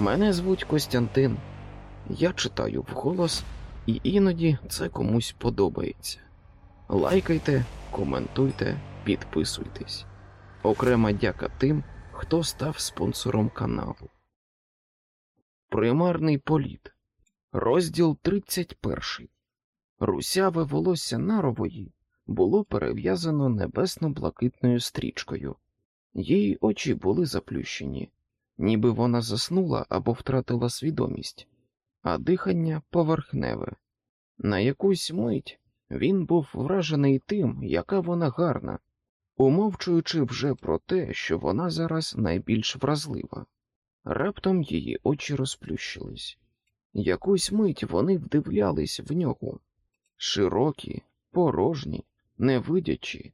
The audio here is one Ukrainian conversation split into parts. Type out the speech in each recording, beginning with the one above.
Мене звуть Костянтин. Я читаю вголос, і іноді це комусь подобається. Лайкайте, коментуйте, підписуйтесь. Окрема дяка тим, хто став спонсором каналу. Примарний політ. Розділ 31. Русяве волосся нарової було перев'язано небесно-блакитною стрічкою. Її очі були заплющені, ніби вона заснула або втратила свідомість, а дихання поверхневе. На якусь мить він був вражений тим, яка вона гарна, умовчуючи вже про те, що вона зараз найбільш вразлива. Раптом її очі розплющились. Якусь мить вони вдивлялись в нього широкі, порожні, невидячі,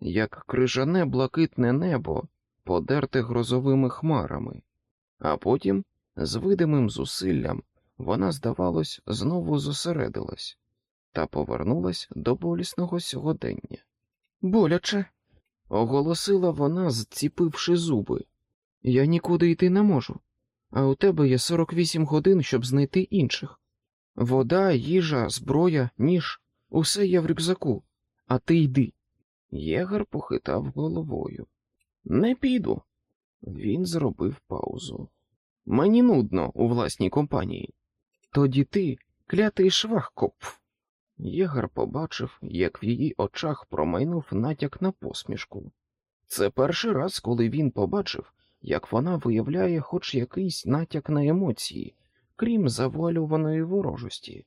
як крижане блакитне небо, подерте грозовими хмарами, а потім, з видимим зусиллям, вона, здавалось, знову зосередилась та повернулась до болісного сьогодення. Боляче, оголосила вона, зціпивши зуби. Я нікуди йти не можу, а у тебе є 48 годин, щоб знайти інших. Вода, їжа, зброя, ніж усе є в рюкзаку, а ти йди. Єгар похитав головою. Не піду. Він зробив паузу. Мені нудно у власній компанії. Тоді ти клятий швахкопф. Єгар побачив, як в її очах промайнув натяк на посмішку. Це перший раз, коли він побачив, як вона виявляє хоч якийсь натяк на емоції, крім завуальованої ворожості.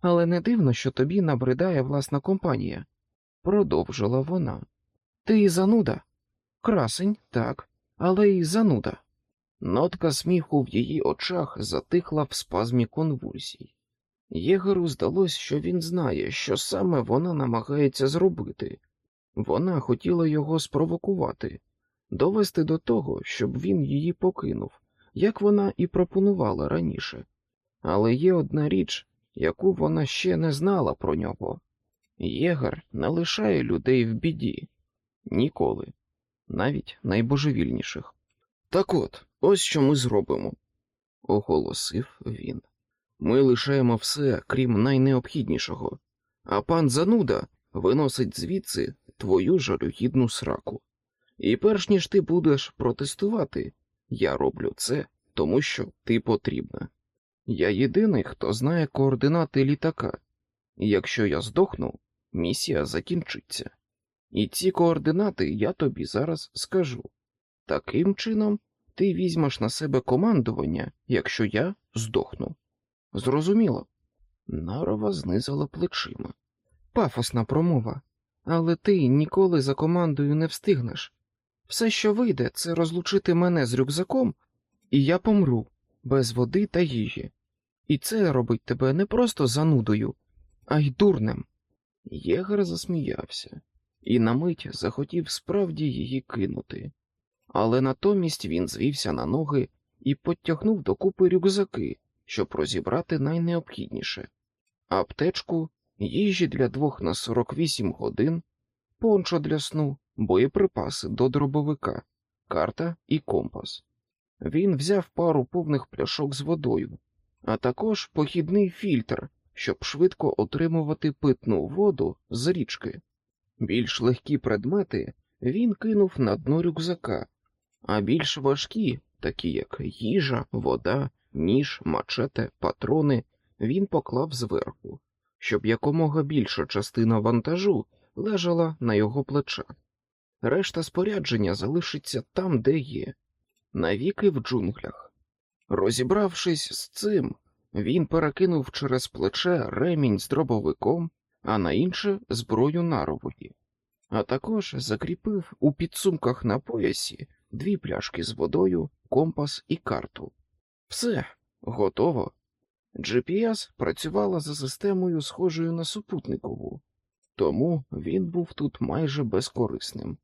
Але не дивно, що тобі набридає власна компанія, продовжила вона. Ти зануда. Красень, так, але й зануда. Нотка сміху в її очах затихла в спазмі конвульсій. Єгеру здалось, що він знає, що саме вона намагається зробити. Вона хотіла його спровокувати, довести до того, щоб він її покинув, як вона і пропонувала раніше. Але є одна річ, яку вона ще не знала про нього. Єгар не лишає людей в біді ніколи, навіть найбожевільніших. Так от, ось що ми зробимо, оголосив він. Ми лишаємо все, крім найнеобхіднішого, а пан зануда виносить звідси твою жалюгідну сраку. І перш ніж ти будеш протестувати, я роблю це, тому що ти потрібна. Я єдиний, хто знає координати літака, і якщо я здохну, місія закінчиться. І ці координати я тобі зараз скажу. Таким чином, ти візьмеш на себе командування, якщо я здохну. Зрозуміло. Нарова знизила плечима. Пафосна промова, але ти ніколи за командою не встигнеш. Все, що вийде, це розлучити мене з рюкзаком, і я помру без води та їжі. І це робить тебе не просто занудою, а й дурнем. Єгер засміявся і на мить захотів справді її кинути, але натомість він звівся на ноги і потягнув докупи рюкзаки, щоб розібрати найнеобхідніше аптечку, їжі для двох на 48 годин, пончо для сну, боєприпаси до дробовика, карта і компас. Він взяв пару повних пляшок з водою, а також похідний фільтр, щоб швидко отримувати питну воду з річки. Більш легкі предмети він кинув на дно рюкзака, а більш важкі, такі як їжа, вода, ніж, мачете, патрони, він поклав зверху, щоб якомога більша частина вантажу лежала на його плечах. Решта спорядження залишиться там, де є, навіки в джунглях. Розібравшись з цим, він перекинув через плече ремінь з дробовиком, а на інше зброю нарової, а також закріпив у підсумках на поясі дві пляшки з водою, компас і карту. Все готово. GPS працювала за системою, схожою на супутникову, тому він був тут майже безкорисним.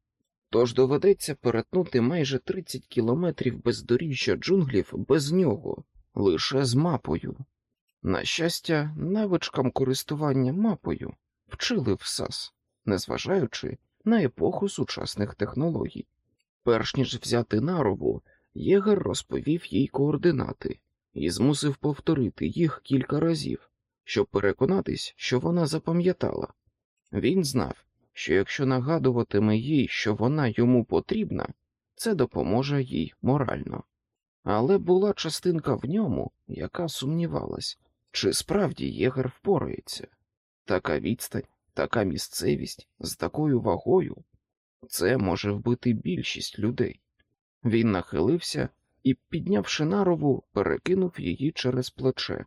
Тож доведеться перетнути майже 30 кілометрів бездоріжжя джунглів без нього, лише з мапою. На щастя, навичкам користування мапою вчили в САС, незважаючи на епоху сучасних технологій. Перш ніж взяти нарову, Єгер розповів їй координати і змусив повторити їх кілька разів, щоб переконатись, що вона запам'ятала. Він знав, що якщо нагадуватиме їй, що вона йому потрібна, це допоможе їй морально. Але була частинка в ньому, яка сумнівалась, чи справді єгер впорається. Така відстань, така місцевість з такою вагою це може вбити більшість людей. Він нахилився і, піднявши нарову, перекинув її через плече,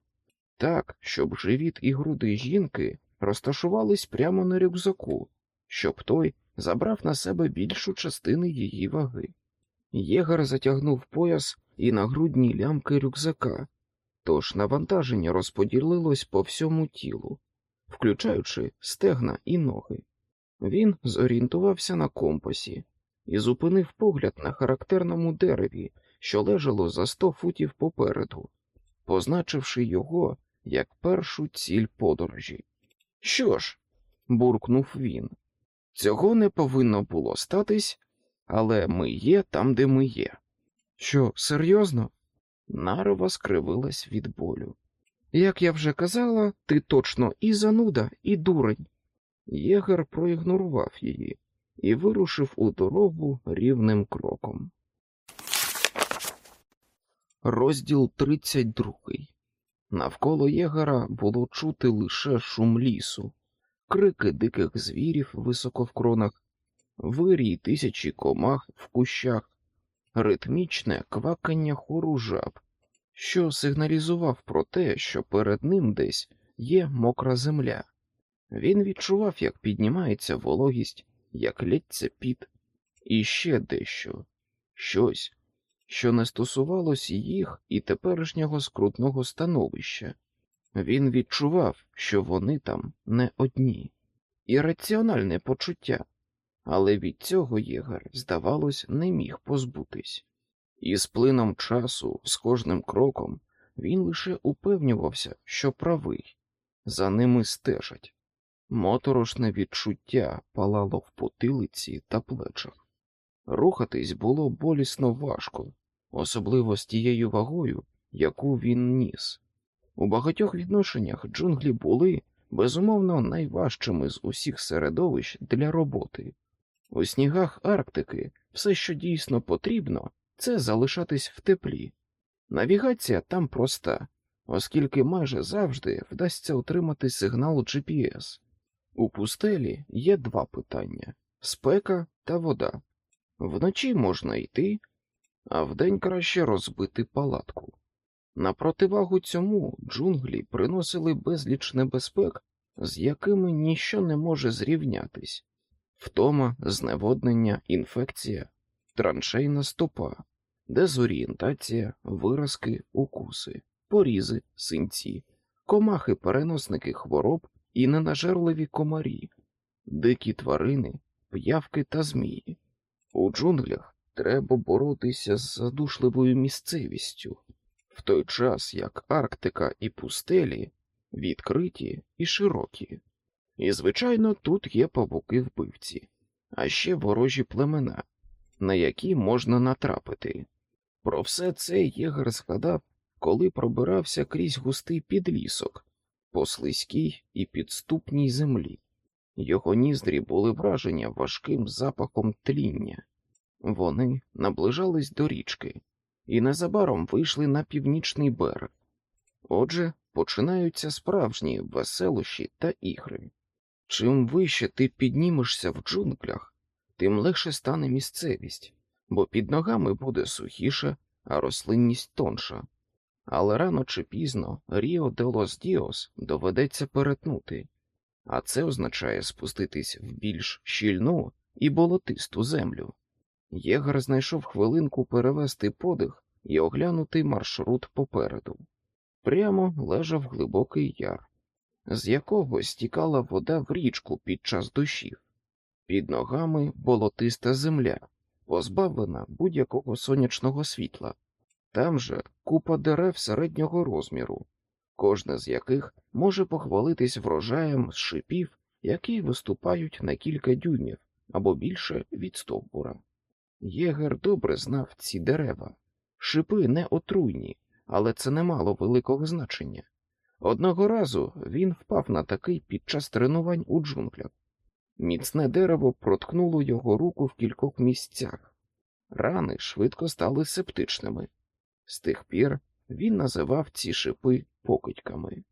так, щоб живіт і груди жінки розташувались прямо на рюкзаку, щоб той забрав на себе більшу частину її ваги. Єгар затягнув пояс і нагрудні лямки рюкзака, тож навантаження розподілилось по всьому тілу, включаючи стегна і ноги. Він зорієнтувався на компасі і зупинив погляд на характерному дереві, що лежало за сто футів попереду, позначивши його як першу ціль подорожі. Що ж, буркнув він, цього не повинно було статись, але ми є там, де ми є. Що, серйозно? Нарова скривилась від болю. Як я вже казала, ти точно і зануда, і дурень. Єгер проігнорував її і вирушив у дорогу рівним кроком. Розділ 32 Навколо єгера було чути лише шум лісу, крики диких звірів високо в кронах, вирій тисячі комах в кущах, ритмічне квакання хору жаб, що сигналізував про те, що перед ним десь є мокра земля. Він відчував, як піднімається вологість, як лється піт, і ще дещо, щось, що не стосувалося їх і теперішнього скрутного становища. Він відчував, що вони там не одні, ірраціональне почуття, але від цього єгер, здавалось, не міг позбутись. І з плином часу, з кожним кроком, він лише упевнювався, що правий, за ними стежать. Моторошне відчуття палало в потилиці та плечах. Рухатись було болісно важко, особливо з тією вагою, яку він ніс. У багатьох відношеннях джунглі були, безумовно, найважчими з усіх середовищ для роботи. У снігах Арктики все, що дійсно потрібно, це залишатись в теплі. Навігація там проста, оскільки майже завжди вдасться отримати сигнал GPS. У пустелі є два питання спека та вода. Вночі можна йти, а вдень краще розбити палатку. На противагу цьому джунглі приносили безліч небезпек, з якими ніщо не може зрівнятись втома, зневоднення, інфекція, траншейна стопа, дезорієнтація, виразки, укуси, порізи, синці, комахи-переносники хвороб і ненажерливі комарі, дикі тварини, п'явки та змії. У джунглях треба боротися з задушливою місцевістю, в той час як Арктика і пустелі відкриті і широкі. І, звичайно, тут є павуки вбивці, а ще ворожі племена, на які можна натрапити. Про все це Єгер згадав, коли пробирався крізь густий підлісок по слизькій і підступній землі. Його ніздрі були вражені важким запахом тління. Вони наближались до річки і незабаром вийшли на північний берег. Отже, починаються справжні веселощі та ігри. Чим вище ти піднімешся в джунглях, тим легше стане місцевість, бо під ногами буде сухіше, а рослинність тонша. Але рано чи пізно Ріо де Лос Діос доведеться перетнути, а це означає спуститись в більш щільну і болотисту землю. Єгар знайшов хвилинку перевести подих і оглянути маршрут попереду. Прямо лежав глибокий яр, з якого стікала вода в річку під час дощів. Під ногами болотиста земля, позбавлена будь-якого сонячного світла. Там же купа дерев середнього розміру, кожне з яких може похвалитись врожаєм з шипів, які виступають на кілька дюймів або більше від стовбура. Єгер добре знав ці дерева, Шипи не отруйні, але це не мало великого значення. Одного разу він впав на такий під час тренувань у джунглях. Міцне дерево проткнуло його руку в кількох місцях. Рани швидко стали септичними. З тих пір він називав ці шипи покидьками.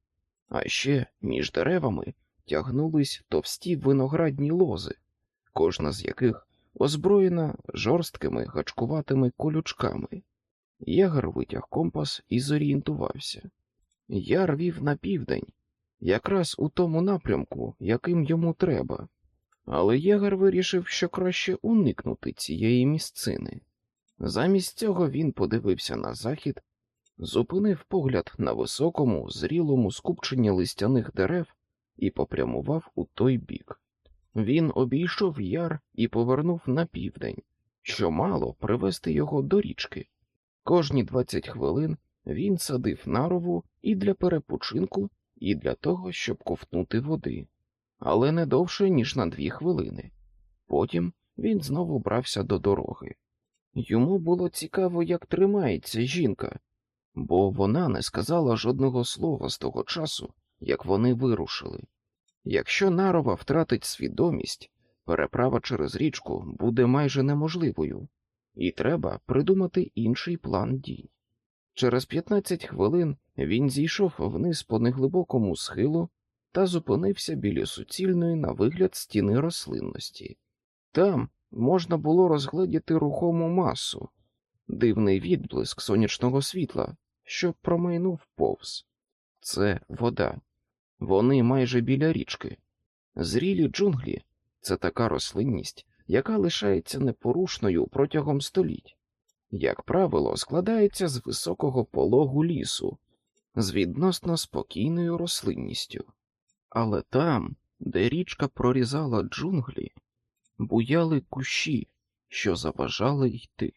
А ще між деревами тягнулись товсті виноградні лози, кожна з яких озброєна жорсткими гачкуватими колючками. Єгер витяг компас і зорієнтувався. Яр вів на південь, якраз у тому напрямку, яким йому треба, але Єгер вирішив, що краще уникнути цієї місцини. Замість цього він подивився на захід, зупинив погляд на високому, зрілому скупченні листяних дерев і попрямував у той бік. Він обійшов яр і повернув на південь, що мало привести його до річки. Кожні двадцять хвилин він садив нарову і для перепочинку, і для того, щоб ковтнути води, але не довше, ніж на дві хвилини. Потім він знову брався до дороги. Йому було цікаво, як тримається жінка, бо вона не сказала жодного слова з того часу, як вони вирушили. Якщо нарова втратить свідомість, переправа через річку буде майже неможливою, і треба придумати інший план дій. Через 15 хвилин він зійшов вниз по неглибокому схилу та зупинився біля суцільної на вигляд стіни рослинності. Там можна було розгледіти рухому масу, дивний відблиск сонячного світла, що промайнув повз. Це вода. Вони майже біля річки. Зрілі джунглі це така рослинність, яка лишається непорушною протягом століть. Як правило, складається з високого пологу лісу, з відносно спокійною рослинністю. Але там, де річка прорізала джунглі, буяли кущі, що заважали йти.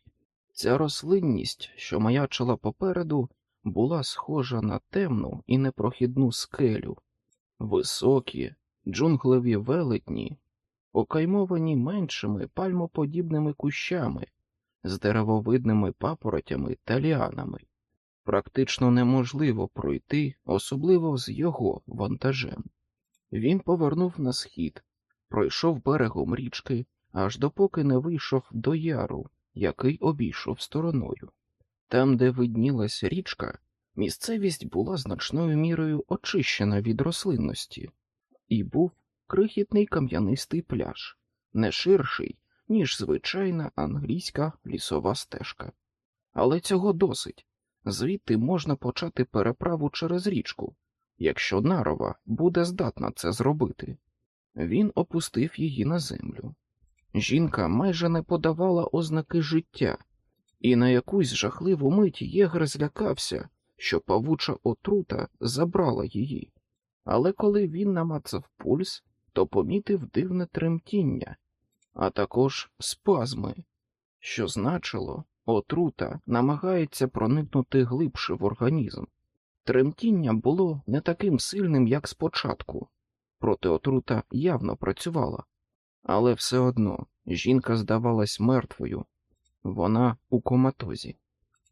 Ця рослинність, що маячила попереду, була схожа на темну і непрохідну скелю, високі, джунглеві велетні, окаймовані меншими пальмоподібними кущами з деревовидними папоротями та ліанами. Практично неможливо пройти, особливо з його вантажем. Він повернув на схід, пройшов берегом річки, аж допоки не вийшов до яру, який обійшов стороною. Там, де виднілась річка, місцевість була значною мірою очищена від рослинності, і був крихітний кам'янистий пляж, не ширший, ніж звичайна англійська лісова стежка. Але цього досить звідти можна почати переправу через річку, якщо нарова буде здатна це зробити. Він опустив її на землю. Жінка майже не подавала ознаки життя, і на якусь жахливу мить Єгер злякався, що павуча отрута забрала її. Але коли він намацав пульс, то помітив дивне тремтіння, а також спазми, що значило, отрута намагається проникнути глибше в організм. Тремтіння було не таким сильним, як спочатку, проте отрута явно працювала, але все одно жінка здавалась мертвою, вона у коматозі.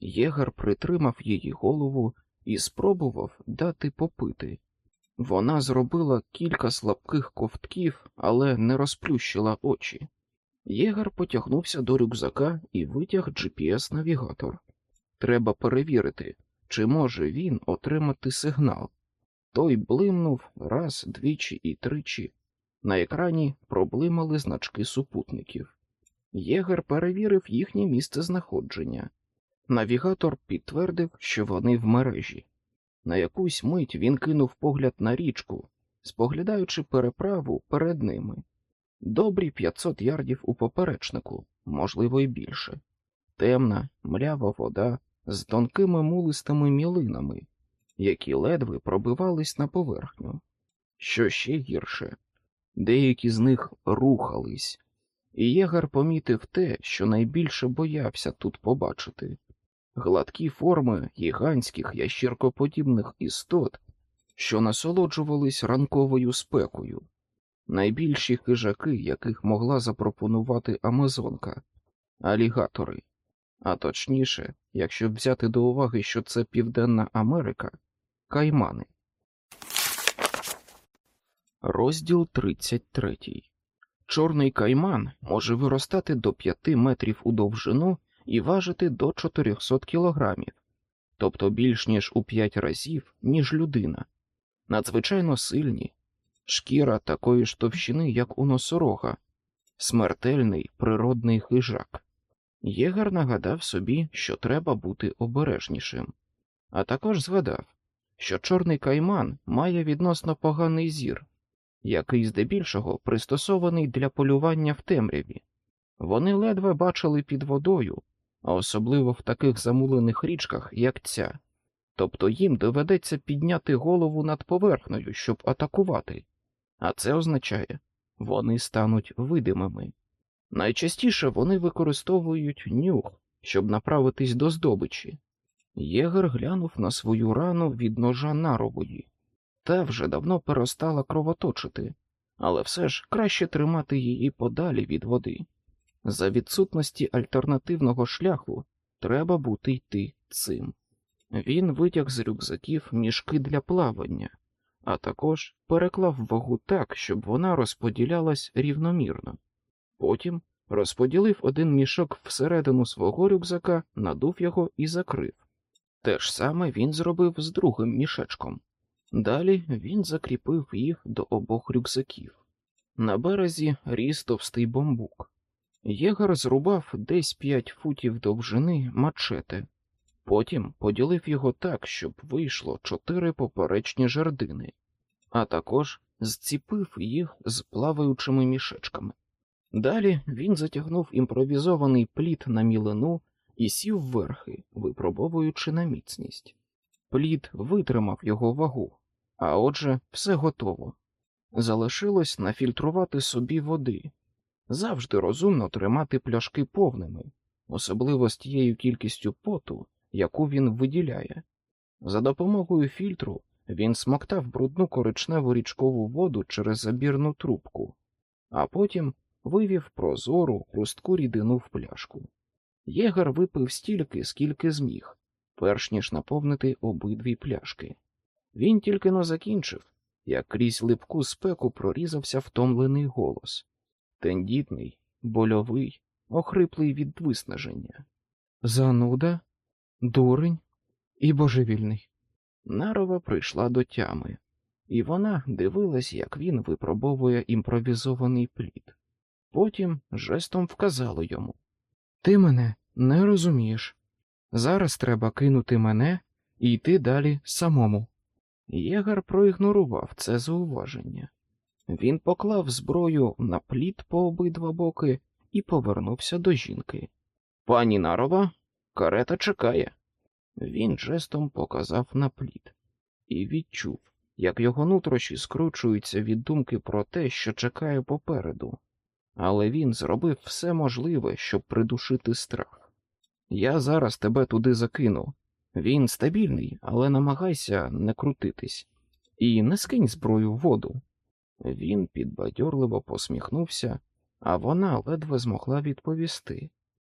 Єгар притримав її голову і спробував дати попити. Вона зробила кілька слабких ковтків, але не розплющила очі. Єгар потягнувся до рюкзака і витяг GPS-навігатор. Треба перевірити, чи може він отримати сигнал. Той блимнув раз, двічі і тричі. На екрані проблимали значки супутників. Єгер перевірив їхнє місце знаходження. Навігатор підтвердив, що вони в мережі. На якусь мить він кинув погляд на річку, споглядаючи переправу перед ними. Добрі 500 ярдів у поперечнику, можливо, і більше. Темна, млява вода з тонкими мулистими мілинами, які ледве пробивались на поверхню. Що ще гірше, деякі з них рухались, і Єгар помітив те, що найбільше боявся тут побачити гладкі форми гігантських ящіркоподібних істот, що насолоджувались ранковою спекою, найбільші хижаки, яких могла запропонувати Амазонка, алігатори. а точніше, якщо взяти до уваги, що це Південна Америка, Каймани. Розділ 33. Чорний кайман може виростати до 5 метрів у довжину і важити до 400 кілограмів, тобто більш ніж у 5 разів, ніж людина. Надзвичайно сильні, шкіра такої ж товщини, як у носорога, смертельний природний хижак. Єгер нагадав собі, що треба бути обережнішим, а також згадав, що чорний кайман має відносно поганий зір, який здебільшого пристосований для полювання в темряві. Вони ледве бачили під водою, а особливо в таких замулених річках, як ця, тобто їм доведеться підняти голову над поверхнею, щоб атакувати, а це означає, вони стануть видимими. Найчастіше вони використовують нюх, щоб направитись до здобичі. Єгер глянув на свою рану від ножа нарової. Та вже давно перестала кровоточити, але все ж краще тримати її подалі від води. За відсутності альтернативного шляху треба бути йти цим. Він витяг з рюкзаків мішки для плавання, а також переклав вагу так, щоб вона розподілялась рівномірно. Потім розподілив один мішок всередину свого рюкзака, надув його і закрив. Те ж саме він зробив з другим мішечком. Далі він закріпив їх до обох рюкзаків. На березі ріс товстий бамбук. Єгар зрубав десь п'ять футів довжини мачете, потім поділив його так, щоб вийшло чотири поперечні жердини, а також зціпив їх з плаваючими мішечками. Далі він затягнув імпровізований плід на мілину і сів верхи, випробовуючи на міцність. Плід витримав його вагу, а отже, все готово. Залишилось нафільтрувати собі води. Завжди розумно тримати пляшки повними, особливо з тією кількістю поту, яку він виділяє. За допомогою фільтру він смоктав брудну коричневу річкову воду через забірну трубку, а потім вивів прозору хрустку рідину в пляшку. Єгар випив стільки, скільки зміг, перш ніж наповнити обидві пляшки. Він тільки но закінчив, як крізь липку спеку прорізався втомлений голос тендітний, больовий, охриплий від виснаження. Зануда, дурень і божевільний. Нарова прийшла до тями, і вона дивилась, як він випробовує імпровізований плід. Потім жестом вказала йому Ти мене не розумієш. Зараз треба кинути мене і йти далі самому. Єгар проігнорував це зауваження. Він поклав зброю на плід по обидва боки і повернувся до жінки. Пані Нарова, карета чекає. Він жестом показав на плід і відчув, як його нутрощі скручуються від думки про те, що чекає попереду, але він зробив все можливе, щоб придушити страх. Я зараз тебе туди закину. Він стабільний, але намагайся не крутитись, і не скинь зброю в воду. Він підбадьорливо посміхнувся, а вона ледве змогла відповісти.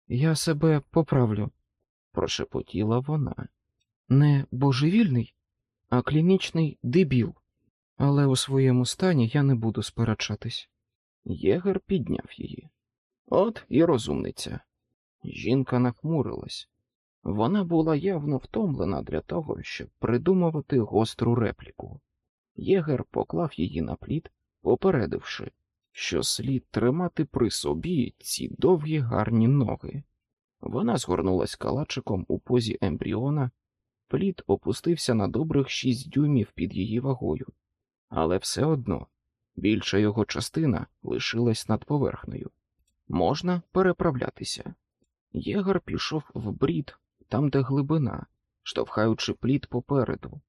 Я себе поправлю, прошепотіла вона. Не божевільний, а клінічний дебіл, але у своєму стані я не буду сперечатись. Єгер підняв її. От і розумниця. Жінка нахмурилась. Вона була явно втомлена для того, щоб придумувати гостру репліку. Єгер поклав її на плід, попередивши, що слід тримати при собі ці довгі гарні ноги. Вона згорнулась калачиком у позі ембріона, плід опустився на добрих шість дюймів під її вагою, але все одно більша його частина лишилась над поверхнею. Можна переправлятися. Єгар пішов в брід, там, де глибина, штовхаючи плід попереду.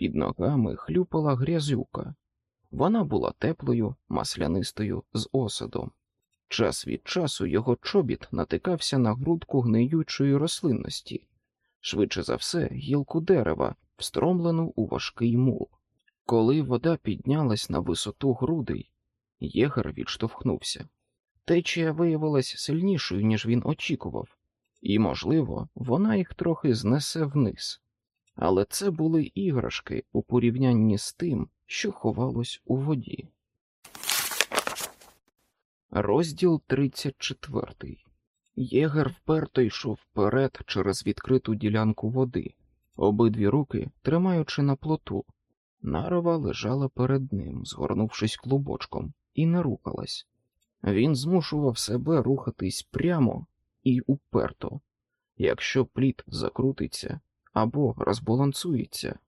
Під ногами хлюпала грязюка. Вона була теплою, маслянистою з осадом. Час від часу його чобіт натикався на грудку гниючої рослинності, швидше за все, гілку дерева, встромлену у важкий мул. Коли вода піднялась на висоту грудей, єгер відштовхнувся. Течія виявилась сильнішою, ніж він очікував, і, можливо, вона їх трохи знесе вниз. Але це були іграшки у порівнянні з тим, що ховалось у воді. Розділ 34 Єгер вперто йшов вперед через відкриту ділянку води, обидві руки тримаючи на плоту. Нарова лежала перед ним, згорнувшись клубочком, і не рухалась. Він змушував себе рухатись прямо і уперто. Якщо пліт закрутиться або розбалансується,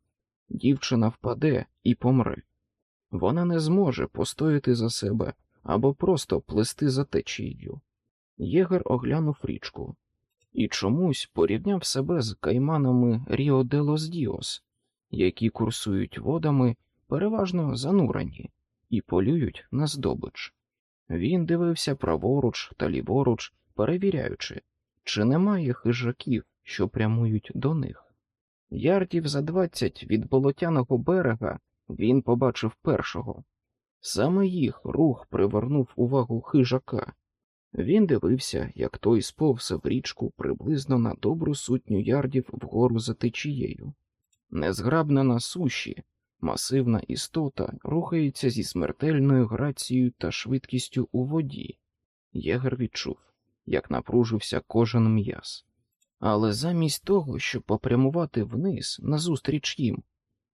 дівчина впаде і помре. Вона не зможе постояти за себе або просто плисти за течією. Єгер оглянув річку і чомусь порівняв себе з кайманами Ріо де Лос Діос, які курсують водами, переважно занурені, і полюють на здобич. Він дивився праворуч та ліворуч, перевіряючи, чи немає хижаків, що прямують до них. Ярдів за двадцять від болотяного берега він побачив першого. Саме їх рух привернув увагу хижака. Він дивився, як той сповз в річку приблизно на добру сутню ярдів вгору за течією. Незграбна на суші, масивна істота рухається зі смертельною грацією та швидкістю у воді. Єгер відчув, як напружився кожен м'яз. Але замість того, щоб попрямувати вниз назустріч їм,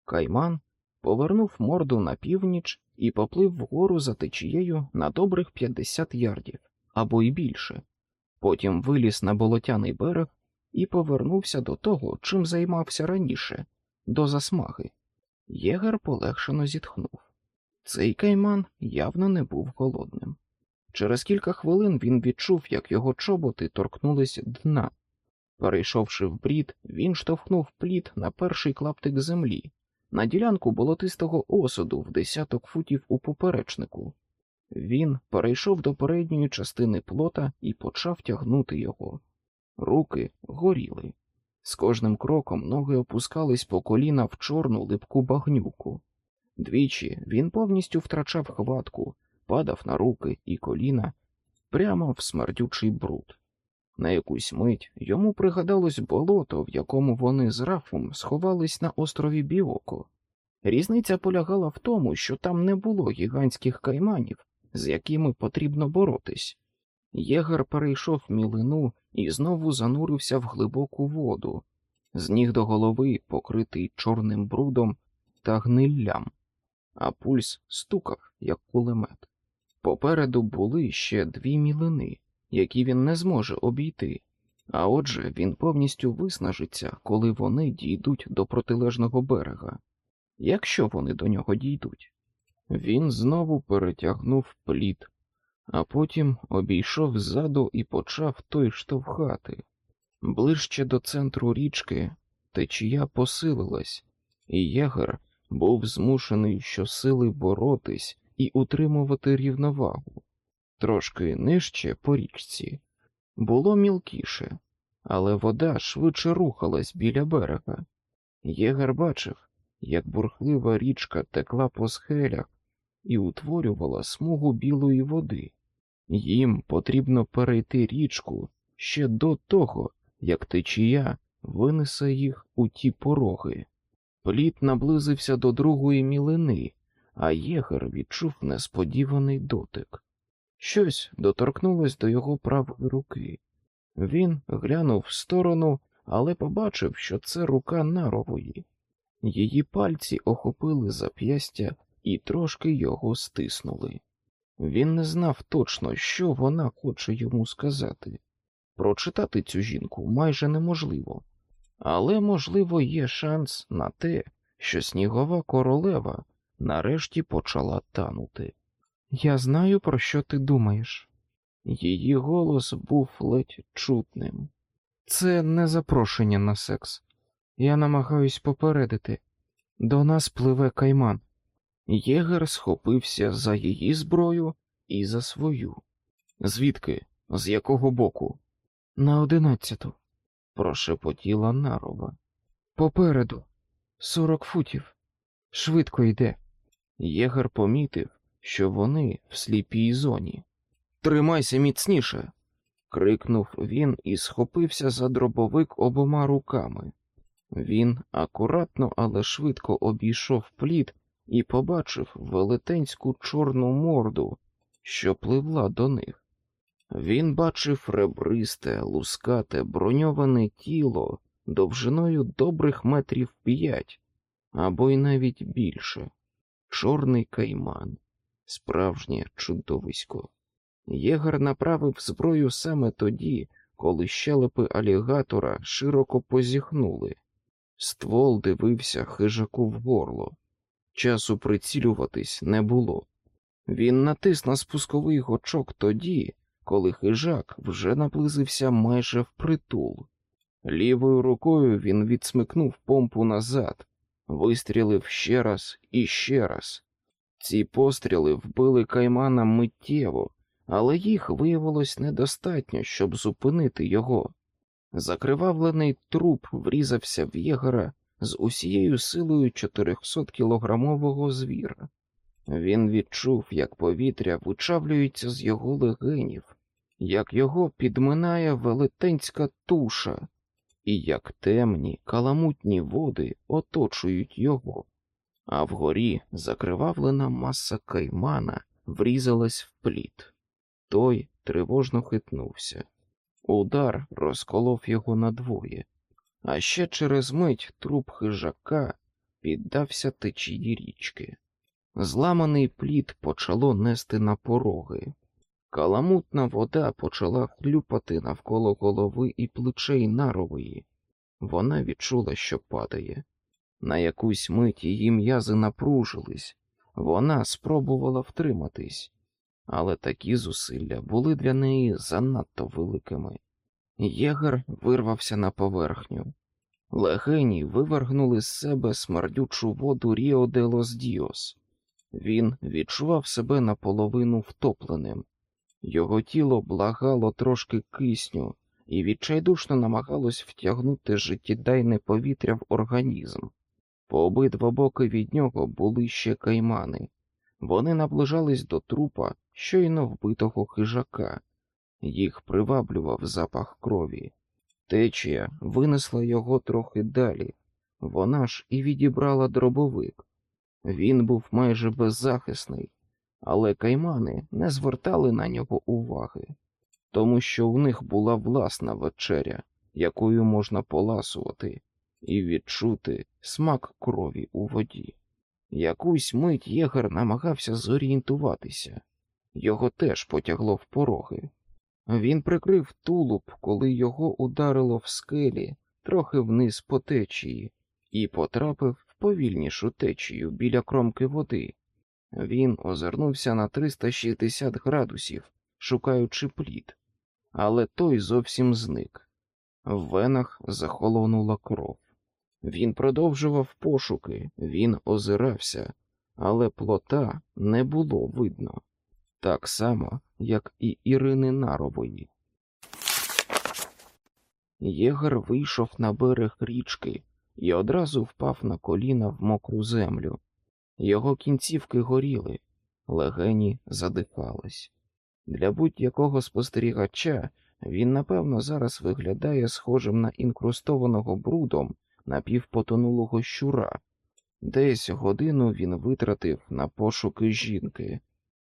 кайман повернув морду на північ і поплив вгору за течією на добрих 50 ярдів або й більше. Потім виліз на болотяний берег і повернувся до того, чим займався раніше, до засмаги. Єгер полегшено зітхнув. Цей кайман явно не був голодним. Через кілька хвилин він відчув, як його чоботи торкнулись дна. Перейшовши в брід, він штовхнув плід на перший клаптик землі, на ділянку болотистого осаду в десяток футів у поперечнику. Він перейшов до передньої частини плота і почав тягнути його. Руки горіли. З кожним кроком ноги опускались по коліна в чорну липку багнюку. Двічі він повністю втрачав хватку, падав на руки і коліна прямо в смердючий бруд. На якусь мить йому пригадалось болото, в якому вони з рафом сховались на острові Біоко. Різниця полягала в тому, що там не було гігантських кайманів, з якими потрібно боротись. Єгер перейшов мілину і знову занурився в глибоку воду, з ніг до голови покритий чорним брудом та гниллям, а пульс стукав, як кулемет. Попереду були ще дві мілини, які він не зможе обійти, а отже він повністю виснажиться, коли вони дійдуть до протилежного берега, якщо вони до нього дійдуть. Він знову перетягнув плід, а потім обійшов ззаду і почав той штовхати. Ближче до центру річки течія посилилась, і єгер був змушений щосили боротись і утримувати рівновагу. Трошки нижче по річці було мілкіше, але вода швидше рухалась біля берега. Єгер бачив, як бурхлива річка текла по схелях і утворювала смугу білої води. Їм потрібно перейти річку ще до того, як течія винесе їх у ті пороги. Пліт наблизився до другої мілини, а єгер відчув несподіваний дотик. Щось доторкнулось до його правої руки. Він глянув в сторону, але побачив, що це рука нарової. Її пальці охопили зап'ястя і трошки його стиснули. Він не знав точно, що вона хоче йому сказати. Прочитати цю жінку майже неможливо, але, можливо, є шанс на те, що снігова королева нарешті почала танути. Я знаю, про що ти думаєш. Її голос був ледь чутним. Це не запрошення на секс. Я намагаюсь попередити. До нас пливе кайман. Єгер схопився за її зброю і за свою. Звідки? З якого боку? На одинадцяту, прошепотіла нарова. Попереду, сорок футів. Швидко йде. Єгер помітив, що вони в сліпій зоні. Тримайся міцніше. крикнув він і схопився за дробовик обома руками. Він акуратно, але швидко обійшов плід і побачив велетенську чорну морду, що пливла до них. Він бачив ребристе, лускате, броньоване тіло довжиною добрих метрів п'ять, або й навіть більше, чорний кайман, справжнє чудовисько. Єгер направив зброю саме тоді, коли щелепи алігатора широко позіхнули. Ствол дивився хижаку в горло. Часу прицілюватись не було. Він натис на спусковий гочок тоді, коли хижак вже наблизився майже впритул. Лівою рукою він відсмикнув помпу назад, вистрілив ще раз і ще раз. Ці постріли вбили каймана миттєво, але їх виявилось недостатньо, щоб зупинити його. Закривавлений труп врізався в єгера з усією силою 400-кілограмового звіра. Він відчув, як повітря вичавлюється з його легенів, як його підминає велетенська туша, і як темні каламутні води оточують його, а вгорі закривавлена маса каймана врізалась в плід. Той тривожно хитнувся. Удар розколов його надвоє, а ще через мить труп хижака піддався течії річки. Зламаний плід почало нести на пороги. Каламутна вода почала хлюпати навколо голови і плечей нарової. Вона відчула, що падає. На якусь мить її м'язи напружились, вона спробувала втриматись, але такі зусилля були для неї занадто великими. Єгер вирвався на поверхню. Легені вивергнули з себе смердючу воду Ріо де Лос Діос. Він відчував себе наполовину втопленим. Його тіло благало трошки кисню і відчайдушно намагалось втягнути життєдайне повітря в організм. По обидва боки від нього були ще каймани. Вони наближались до трупа щойно вбитого хижака, їх приваблював запах крові. Течія винесла його трохи далі, вона ж і відібрала дробовик. Він був майже беззахисний, але каймани не звертали на нього уваги, тому що в них була власна вечеря, якою можна поласувати, і відчути смак крові у воді. Якусь мить єгер намагався зорієнтуватися, його теж потягло в пороги. Він прикрив тулуб, коли його ударило в скелі трохи вниз по течії, і потрапив в повільнішу течію біля кромки води. Він озирнувся на 360 градусів, шукаючи плід, але той зовсім зник. В венах захолонула кров. Він продовжував пошуки, він озирався, але плота не було видно, так само, як і Ірини Нарової. Єгер вийшов на берег річки і одразу впав на коліна в мокру землю. Його кінцівки горіли, легені задихались. Для будь-якого спостерігача він, напевно, зараз виглядає схожим на інкрустованого брудом напівпотонулого щура. Десь годину він витратив на пошуки жінки.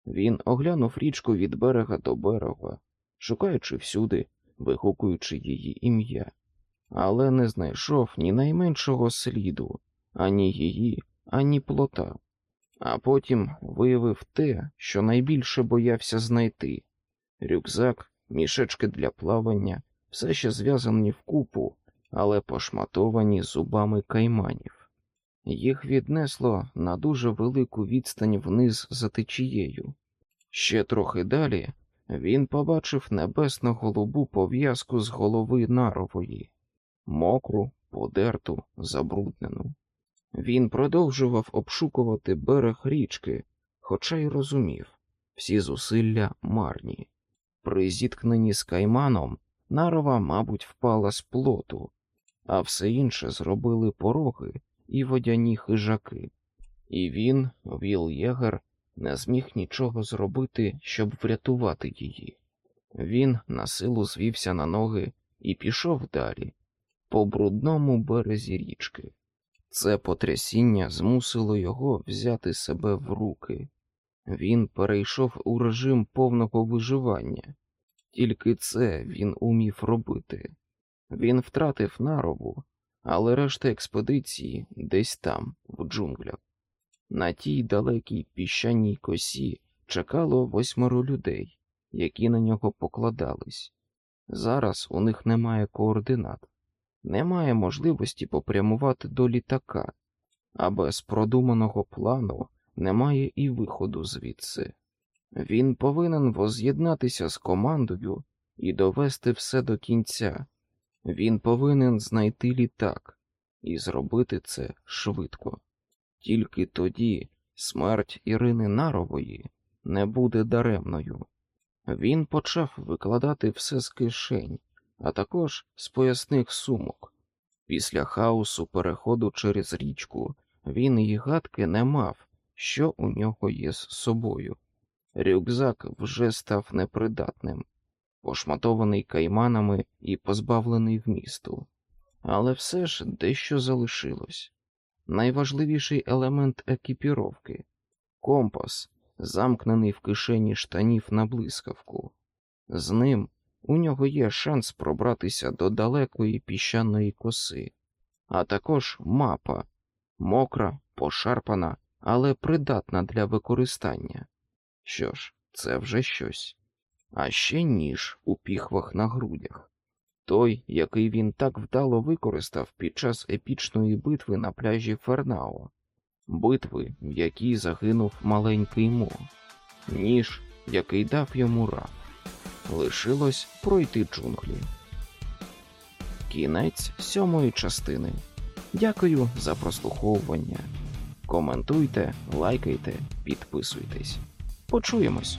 Він оглянув річку від берега до берега, шукаючи всюди, вигукуючи її ім'я, але не знайшов ні найменшого сліду, ані її, ані плота, а потім виявив те, що найбільше боявся знайти рюкзак, мішечки для плавання, все ще зв'язані вкупу, але пошматовані зубами кайманів. Їх віднесло на дуже велику відстань вниз за течією. Ще трохи далі він побачив небесно голубу пов'язку з голови нарової, мокру, подерту, забруднену. Він продовжував обшукувати берег річки, хоча й розумів всі зусилля марні. При зіткненні з кайманом нарова, мабуть, впала з плоту, а все інше зробили пороги і водяні хижаки, і він, Віл Єгер, не зміг нічого зробити, щоб врятувати її. Він на силу звівся на ноги і пішов далі, по брудному березі річки. Це потрясіння змусило його взяти себе в руки. Він перейшов у режим повного виживання, тільки це він умів робити. Він втратив нарову, але решта експедиції десь там, в джунглях. На тій далекій піщаній косі чекало восьмеро людей, які на нього покладались. Зараз у них немає координат, немає можливості попрямувати до літака, а без продуманого плану немає і виходу звідси. Він повинен воз'єднатися з командою і довести все до кінця. Він повинен знайти літак і зробити це швидко. Тільки тоді смерть Ірини Нарової не буде даремною. Він почав викладати все з кишень, а також з поясних сумок. Після хаосу переходу через річку він і гадки не мав, що у нього є з собою. Рюкзак вже став непридатним, пошматований кайманами і позбавлений вмісту. Але все ж дещо залишилось. Найважливіший елемент екіпіровки компас, замкнений в кишені штанів на блискавку. З ним у нього є шанс пробратися до далекої піщаної коси, а також мапа, мокра, пошарпана, але придатна для використання. Що ж, це вже щось. А ще ніж у піхвах на грудях, той, який він так вдало використав під час епічної битви на пляжі Фернао, битви, в якій загинув маленький Мо, ніж, який дав йому раф. Лишилось пройти джунглі. Кінець сьомої частини. Дякую за прослуховування. Коментуйте, лайкайте, підписуйтесь. Почуємось.